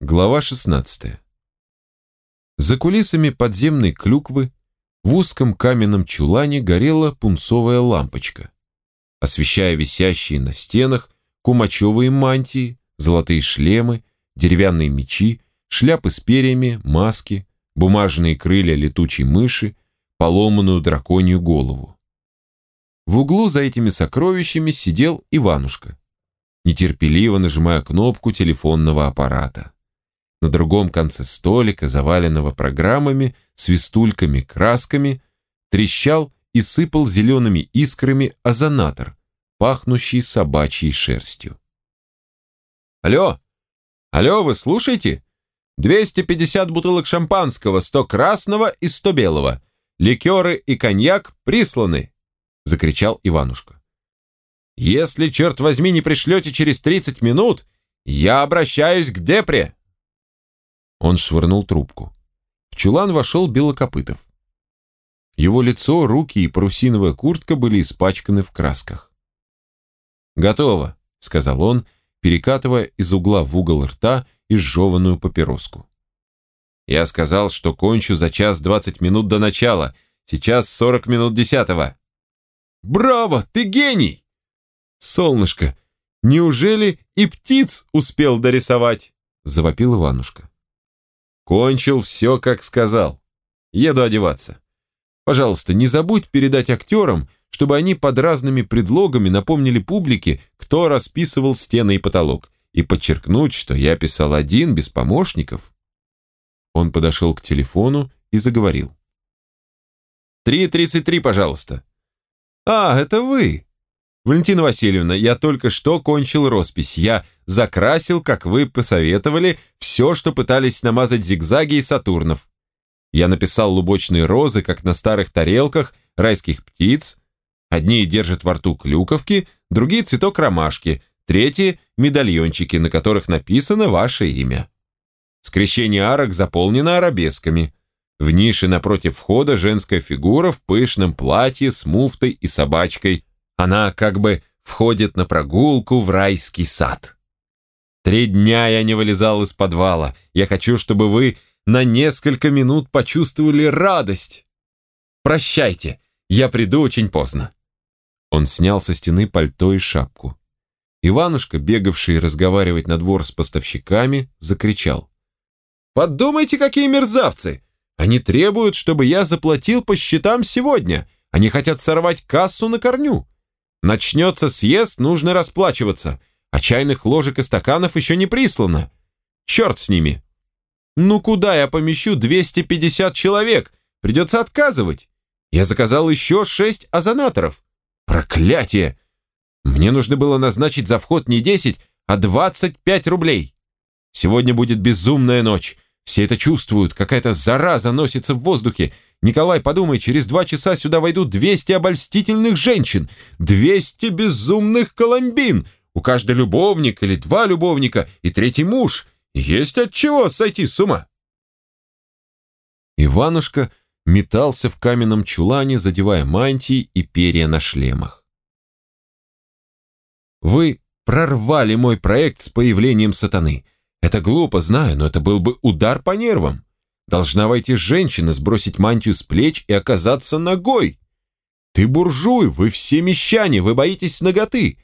Глава 16. За кулисами подземной клюквы в узком каменном чулане горела пунцовая лампочка, освещая висящие на стенах кумачевые мантии, золотые шлемы, деревянные мечи, шляпы с перьями, маски, бумажные крылья летучей мыши, поломанную драконью голову. В углу за этими сокровищами сидел Иванушка, нетерпеливо нажимая кнопку телефонного аппарата. На другом конце столика, заваленного программами, свистульками, красками, трещал и сыпал зелеными искрами озонатор, пахнущий собачьей шерстью. «Алло! Алло, вы слушаете? 250 бутылок шампанского, 100 красного и 100 белого. Ликеры и коньяк присланы!» — закричал Иванушка. «Если, черт возьми, не пришлете через 30 минут, я обращаюсь к Депре!» Он швырнул трубку. В чулан вошел Белокопытов. Его лицо, руки и парусиновая куртка были испачканы в красках. «Готово», — сказал он, перекатывая из угла в угол рта изжеванную папироску. «Я сказал, что кончу за час двадцать минут до начала. Сейчас сорок минут десятого». «Браво! Ты гений!» «Солнышко, неужели и птиц успел дорисовать?» — завопил Иванушка. Кончил все, как сказал. Еду одеваться. Пожалуйста, не забудь передать актерам, чтобы они под разными предлогами напомнили публике, кто расписывал стены и потолок, и подчеркнуть, что я писал один, без помощников. Он подошел к телефону и заговорил. «Три тридцать три, пожалуйста». «А, это вы!» «Валентина Васильевна, я только что кончил роспись. Я закрасил, как вы посоветовали, все, что пытались намазать зигзаги и сатурнов. Я написал лубочные розы, как на старых тарелках, райских птиц. Одни держат во рту клюковки, другие цветок ромашки, третьи – медальончики, на которых написано ваше имя. Скрещение арок заполнено арабесками. В нише напротив входа женская фигура в пышном платье с муфтой и собачкой. Она как бы входит на прогулку в райский сад. Три дня я не вылезал из подвала. Я хочу, чтобы вы на несколько минут почувствовали радость. Прощайте, я приду очень поздно. Он снял со стены пальто и шапку. Иванушка, бегавший разговаривать на двор с поставщиками, закричал. «Подумайте, какие мерзавцы! Они требуют, чтобы я заплатил по счетам сегодня. Они хотят сорвать кассу на корню. Начнется съезд, нужно расплачиваться, а чайных ложек и стаканов еще не прислано. Черт с ними. Ну куда я помещу 250 человек? Придется отказывать. Я заказал еще шесть озонаторов. Проклятие! Мне нужно было назначить за вход не 10, а 25 рублей. Сегодня будет безумная ночь. Все это чувствуют, какая-то зараза носится в воздухе. Николай, подумай, через два часа сюда войдут 200 обольстительных женщин, 200 безумных коломбин. У каждой любовник или два любовника и третий муж. Есть от чего сойти с ума. Иванушка метался в каменном чулане, задевая мантии и перья на шлемах. «Вы прорвали мой проект с появлением сатаны. Это глупо, знаю, но это был бы удар по нервам. Должна войти женщина, сбросить мантию с плеч и оказаться ногой. Ты буржуй, вы все мещане, вы боитесь ноготы.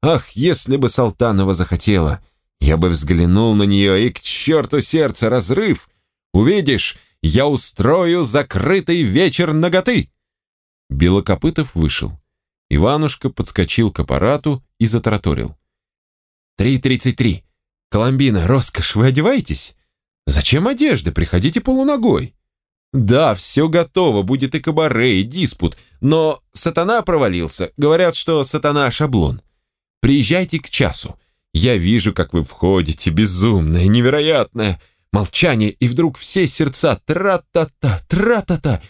Ах, если бы Салтанова захотела, я бы взглянул на нее, и к черту сердце разрыв. Увидишь, я устрою закрытый вечер ноготы. Белокопытов вышел. Иванушка подскочил к аппарату и затараторил. «Три тридцать три. Коломбина, роскошь, вы одеваетесь? Зачем одежда? Приходите полуногой. Да, все готово, будет и кабаре, и диспут, но сатана провалился. Говорят, что сатана шаблон. Приезжайте к часу. Я вижу, как вы входите, безумное, невероятное. Молчание, и вдруг все сердца тра-та-та, тра-та-та.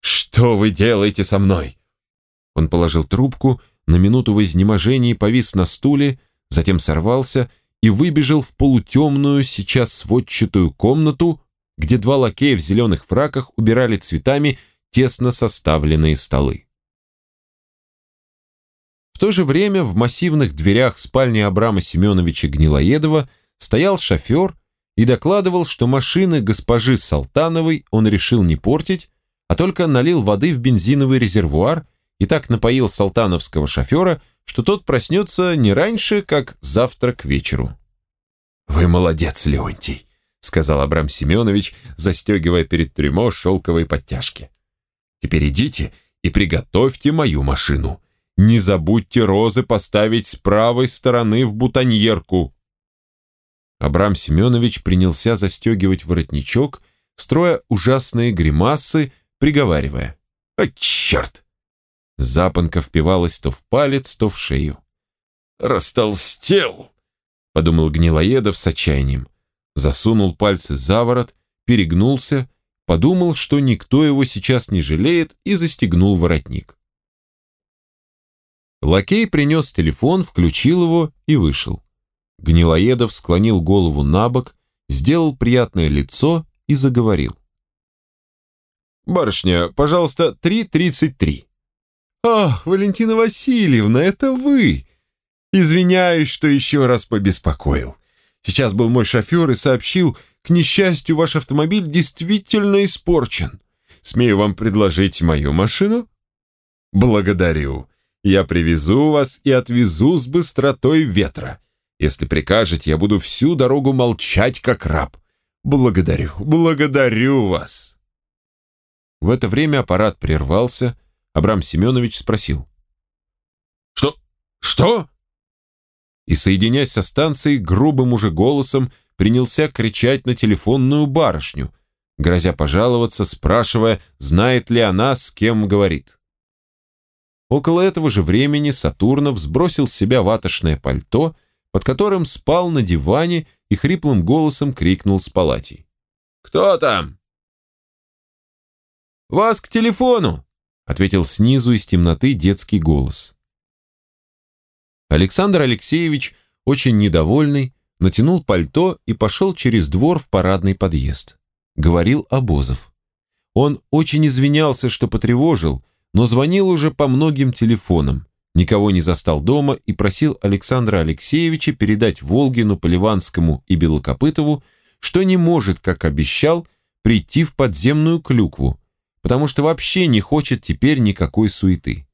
Что вы делаете со мной? Он положил трубку, на минуту в изнеможении повис на стуле, затем сорвался и выбежал в полутемную, сейчас сводчатую комнату, где два лакея в зеленых фраках убирали цветами тесно составленные столы. В то же время в массивных дверях спальни Абрама Семеновича Гнилоедова стоял шофер и докладывал, что машины госпожи Салтановой он решил не портить, а только налил воды в бензиновый резервуар и так напоил салтановского шофера, что тот проснется не раньше, как завтра к вечеру. «Вы молодец, Леонтий», — сказал Абрам Семенович, застегивая перед трюмо шелковые подтяжки. «Теперь идите и приготовьте мою машину. Не забудьте розы поставить с правой стороны в бутоньерку». Абрам Семенович принялся застегивать воротничок, строя ужасные гримасы, приговаривая. «А, черт!» Запонка впивалась то в палец, то в шею. «Растолстел!» — подумал Гнилоедов с отчаянием. Засунул пальцы за ворот, перегнулся, подумал, что никто его сейчас не жалеет, и застегнул воротник. Лакей принес телефон, включил его и вышел. Гнилоедов склонил голову на бок, сделал приятное лицо и заговорил. «Барышня, пожалуйста, 3.33». «Ах, Валентина Васильевна, это вы!» «Извиняюсь, что еще раз побеспокоил. Сейчас был мой шофер и сообщил, к несчастью, ваш автомобиль действительно испорчен. Смею вам предложить мою машину?» «Благодарю. Я привезу вас и отвезу с быстротой ветра. Если прикажете, я буду всю дорогу молчать, как раб. Благодарю, благодарю вас!» В это время аппарат прервался. Абрам Семенович спросил. «Что? Что?» И, соединяясь со станцией, грубым уже голосом принялся кричать на телефонную барышню, грозя пожаловаться, спрашивая, знает ли она, с кем говорит. Около этого же времени Сатурнов сбросил с себя ватошное пальто, под которым спал на диване и хриплым голосом крикнул с палатей. «Кто там?» «Вас к телефону!» — ответил снизу из темноты детский голос. Александр Алексеевич, очень недовольный, натянул пальто и пошел через двор в парадный подъезд. Говорил Обозов. Он очень извинялся, что потревожил, но звонил уже по многим телефонам, никого не застал дома и просил Александра Алексеевича передать Волгину, Поливанскому и Белокопытову, что не может, как обещал, прийти в подземную клюкву, потому что вообще не хочет теперь никакой суеты.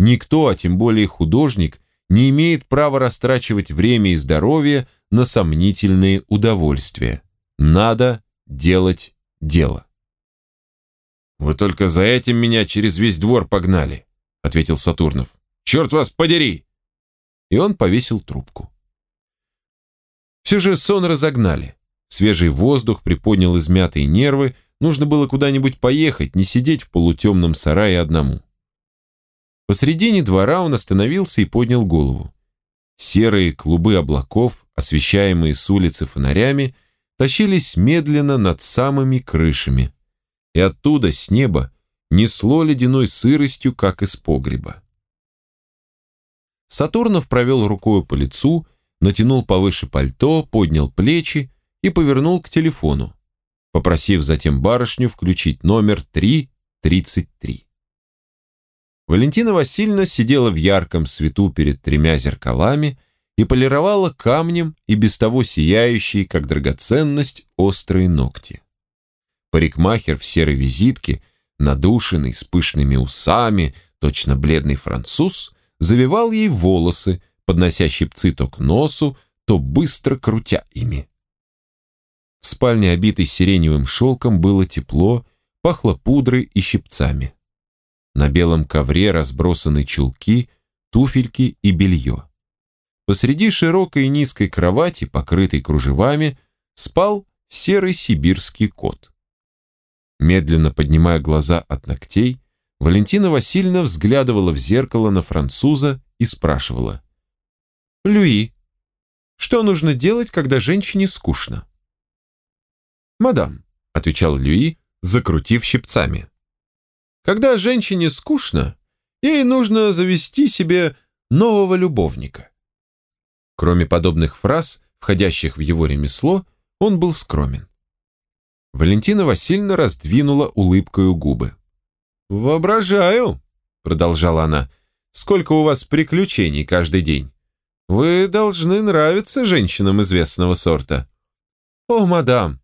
Никто, а тем более художник, не имеет права растрачивать время и здоровье на сомнительные удовольствия. Надо делать дело. «Вы только за этим меня через весь двор погнали», — ответил Сатурнов. «Черт вас подери!» И он повесил трубку. Все же сон разогнали. Свежий воздух приподнял измятые нервы, Нужно было куда-нибудь поехать, не сидеть в полутемном сарае одному. Посредине двора он остановился и поднял голову. Серые клубы облаков, освещаемые с улицы фонарями, тащились медленно над самыми крышами. И оттуда, с неба, несло ледяной сыростью, как из погреба. Сатурнов провел рукой по лицу, натянул повыше пальто, поднял плечи и повернул к телефону попросив затем барышню включить номер 333. Валентина Васильевна сидела в ярком свету перед тремя зеркалами и полировала камнем и без того сияющие, как драгоценность, острые ногти. Парикмахер в серой визитке, надушенный, с пышными усами, точно бледный француз, завивал ей волосы, поднося щипцы то к носу, то быстро крутя ими. В спальне, обитой сиреневым шелком, было тепло, пахло пудрой и щипцами. На белом ковре разбросаны чулки, туфельки и белье. Посреди широкой и низкой кровати, покрытой кружевами, спал серый сибирский кот. Медленно поднимая глаза от ногтей, Валентина Васильевна взглядывала в зеркало на француза и спрашивала. «Люи, что нужно делать, когда женщине скучно?» «Мадам», — отвечал Люи, закрутив щипцами. «Когда женщине скучно, ей нужно завести себе нового любовника». Кроме подобных фраз, входящих в его ремесло, он был скромен. Валентина Васильевна раздвинула улыбкою губы. «Воображаю», — продолжала она, — «сколько у вас приключений каждый день. Вы должны нравиться женщинам известного сорта». О, мадам,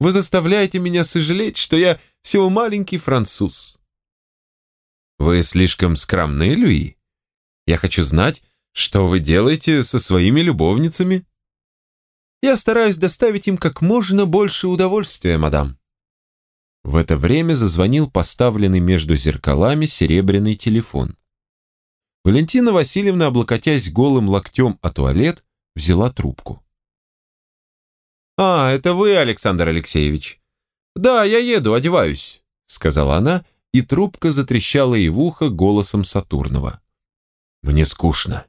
вы заставляете меня сожалеть, что я всего маленький француз. Вы слишком скромны, Люи. Я хочу знать, что вы делаете со своими любовницами. Я стараюсь доставить им как можно больше удовольствия, мадам. В это время зазвонил поставленный между зеркалами серебряный телефон. Валентина Васильевна, облокотясь голым локтем о туалет, взяла трубку. «А, это вы, Александр Алексеевич?» «Да, я еду, одеваюсь», — сказала она, и трубка затрещала ей в ухо голосом Сатурнова. «Мне скучно.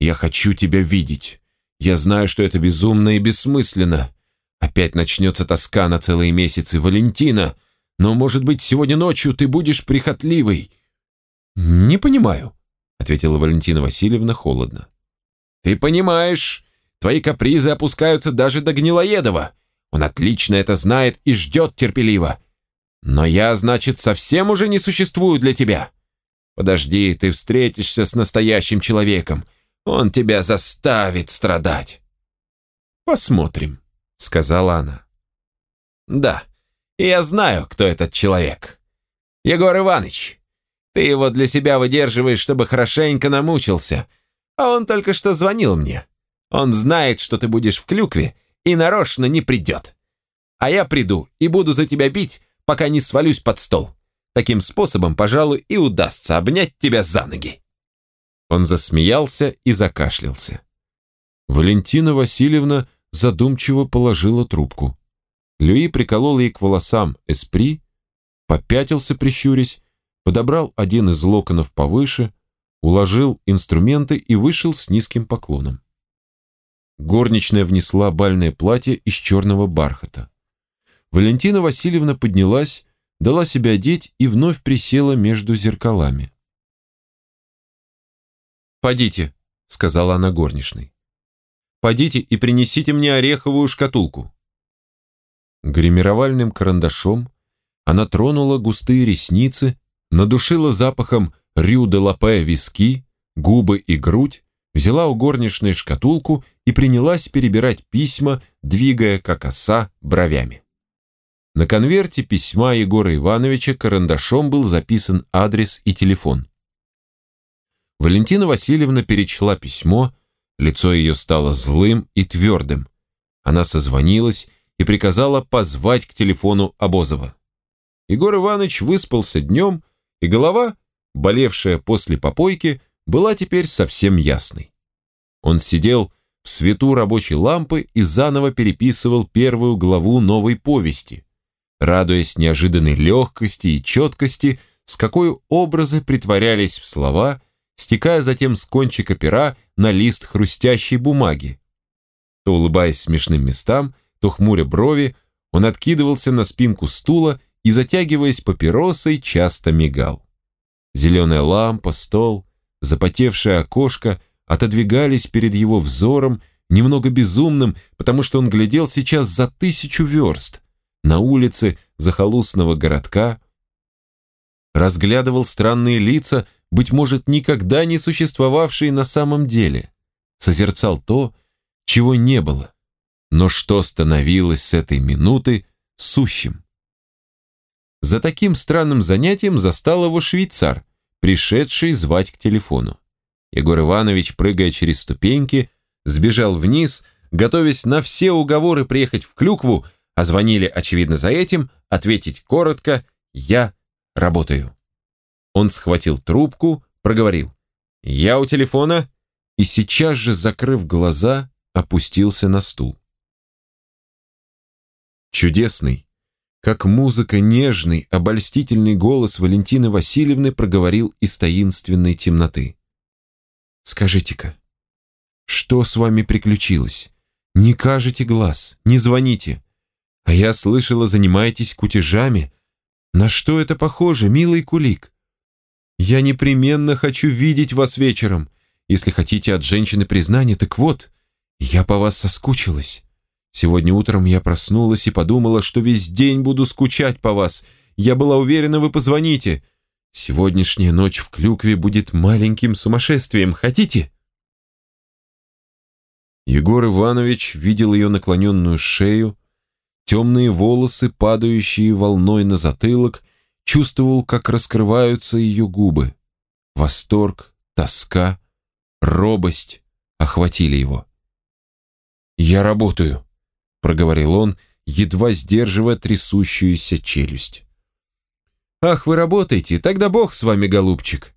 Я хочу тебя видеть. Я знаю, что это безумно и бессмысленно. Опять начнется тоска на целые месяцы, Валентина. Но, может быть, сегодня ночью ты будешь прихотливой». «Не понимаю», — ответила Валентина Васильевна холодно. «Ты понимаешь, Твои капризы опускаются даже до Гнилоедова. Он отлично это знает и ждет терпеливо. Но я, значит, совсем уже не существую для тебя. Подожди, ты встретишься с настоящим человеком. Он тебя заставит страдать. Посмотрим, сказала она. Да, я знаю, кто этот человек. Егор Иванович. Ты его для себя выдерживаешь, чтобы хорошенько намучился. А он только что звонил мне. Он знает, что ты будешь в клюкве, и нарочно не придет. А я приду и буду за тебя бить, пока не свалюсь под стол. Таким способом, пожалуй, и удастся обнять тебя за ноги». Он засмеялся и закашлялся. Валентина Васильевна задумчиво положила трубку. Люи приколол ей к волосам эспри, попятился, прищурясь, подобрал один из локонов повыше, уложил инструменты и вышел с низким поклоном. Горничная внесла бальное платье из черного бархата. Валентина Васильевна поднялась, дала себя одеть и вновь присела между зеркалами. «Подите», — сказала она горничной. «Подите и принесите мне ореховую шкатулку». Гримировальным карандашом она тронула густые ресницы, надушила запахом рю де лапе виски, губы и грудь, взяла у горничной шкатулку и принялась перебирать письма, двигая, как оса, бровями. На конверте письма Егора Ивановича карандашом был записан адрес и телефон. Валентина Васильевна перечла письмо, лицо ее стало злым и твердым. Она созвонилась и приказала позвать к телефону Обозова. Егор Иванович выспался днем, и голова, болевшая после попойки, была теперь совсем ясной. Он сидел в свету рабочей лампы и заново переписывал первую главу новой повести, радуясь неожиданной легкости и четкости, с какой образы притворялись в слова, стекая затем с кончика пера на лист хрустящей бумаги. То улыбаясь смешным местам, то хмуря брови, он откидывался на спинку стула и, затягиваясь папиросой, часто мигал. Зеленая лампа, стол, запотевшее окошко отодвигались перед его взором, немного безумным, потому что он глядел сейчас за тысячу верст, на улице захолустного городка, разглядывал странные лица, быть может, никогда не существовавшие на самом деле, созерцал то, чего не было, но что становилось с этой минуты сущим. За таким странным занятием застал его швейцар, пришедший звать к телефону. Егор Иванович, прыгая через ступеньки, сбежал вниз, готовясь на все уговоры приехать в Клюкву, а звонили, очевидно, за этим, ответить коротко «Я работаю». Он схватил трубку, проговорил «Я у телефона» и сейчас же, закрыв глаза, опустился на стул. Чудесный, как музыка нежный, обольстительный голос Валентины Васильевны проговорил из таинственной темноты. «Скажите-ка, что с вами приключилось? Не кажете глаз, не звоните. А я слышала, занимаетесь кутежами. На что это похоже, милый кулик? Я непременно хочу видеть вас вечером. Если хотите от женщины признания, так вот, я по вас соскучилась». Сегодня утром я проснулась и подумала, что весь день буду скучать по вас. Я была уверена, вы позвоните. Сегодняшняя ночь в Клюкве будет маленьким сумасшествием. Хотите?» Егор Иванович видел ее наклоненную шею, темные волосы, падающие волной на затылок, чувствовал, как раскрываются ее губы. Восторг, тоска, робость охватили его. «Я работаю», — проговорил он, едва сдерживая трясущуюся челюсть. «Ах, вы работаете, тогда Бог с вами, голубчик.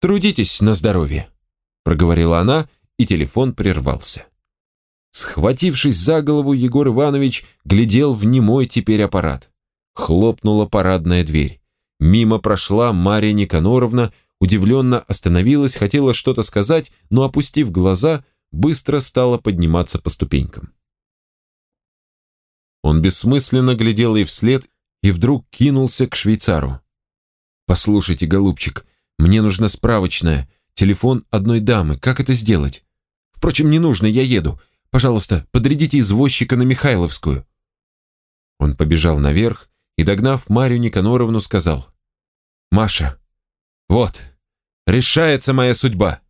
Трудитесь на здоровье», — проговорила она, и телефон прервался. Схватившись за голову, Егор Иванович глядел в немой теперь аппарат. Хлопнула парадная дверь. Мимо прошла Мария Никаноровна, удивленно остановилась, хотела что-то сказать, но, опустив глаза, быстро стала подниматься по ступенькам. Он бессмысленно глядел ей вслед и вдруг кинулся к швейцару. «Послушайте, голубчик, мне нужна справочная, телефон одной дамы, как это сделать? Впрочем, не нужно, я еду. Пожалуйста, подрядите извозчика на Михайловскую». Он побежал наверх и, догнав Марию Никаноровну, сказал, «Маша, вот, решается моя судьба.